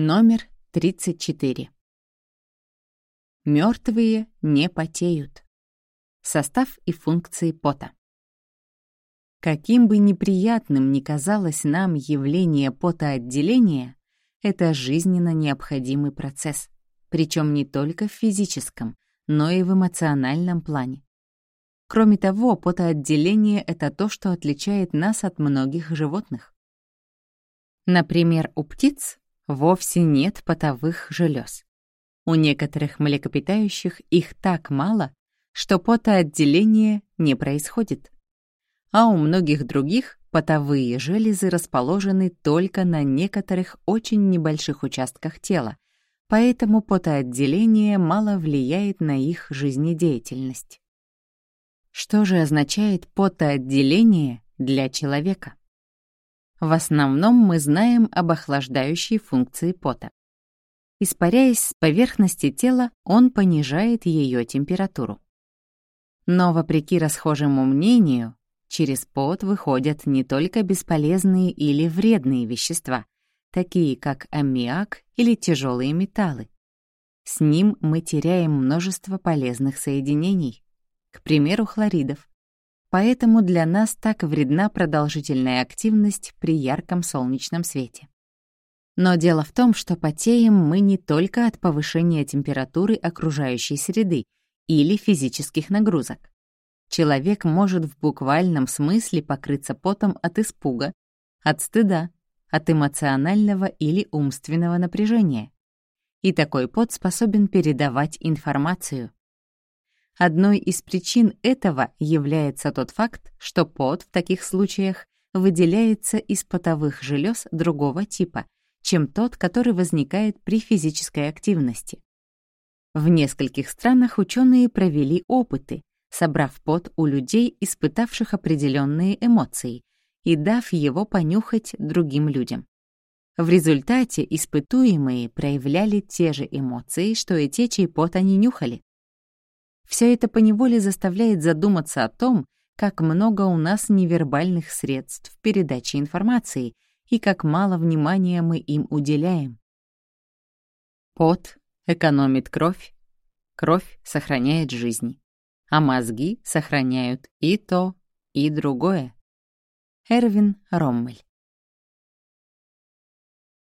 Номер 34. Мертвые не потеют. Состав и функции пота. Каким бы неприятным ни казалось нам явление потоотделения, это жизненно необходимый процесс, причем не только в физическом, но и в эмоциональном плане. Кроме того, потоотделение — это то, что отличает нас от многих животных. Например, у птиц вовсе нет потовых желез. У некоторых млекопитающих их так мало, что потоотделение не происходит. А у многих других потовые железы расположены только на некоторых очень небольших участках тела, поэтому потоотделение мало влияет на их жизнедеятельность. Что же означает потоотделение для человека? В основном мы знаем об охлаждающей функции пота. Испаряясь с поверхности тела, он понижает ее температуру. Но, вопреки расхожему мнению, через пот выходят не только бесполезные или вредные вещества, такие как аммиак или тяжелые металлы. С ним мы теряем множество полезных соединений, к примеру, хлоридов, Поэтому для нас так вредна продолжительная активность при ярком солнечном свете. Но дело в том, что потеем мы не только от повышения температуры окружающей среды или физических нагрузок. Человек может в буквальном смысле покрыться потом от испуга, от стыда, от эмоционального или умственного напряжения. И такой пот способен передавать информацию. Одной из причин этого является тот факт, что пот в таких случаях выделяется из потовых желез другого типа, чем тот, который возникает при физической активности. В нескольких странах ученые провели опыты, собрав пот у людей, испытавших определенные эмоции, и дав его понюхать другим людям. В результате испытуемые проявляли те же эмоции, что и те, чей пот они нюхали. Все это поневоле заставляет задуматься о том, как много у нас невербальных средств передачи информации и как мало внимания мы им уделяем. Пот экономит кровь, кровь сохраняет жизнь, а мозги сохраняют и то, и другое. Эрвин Роммель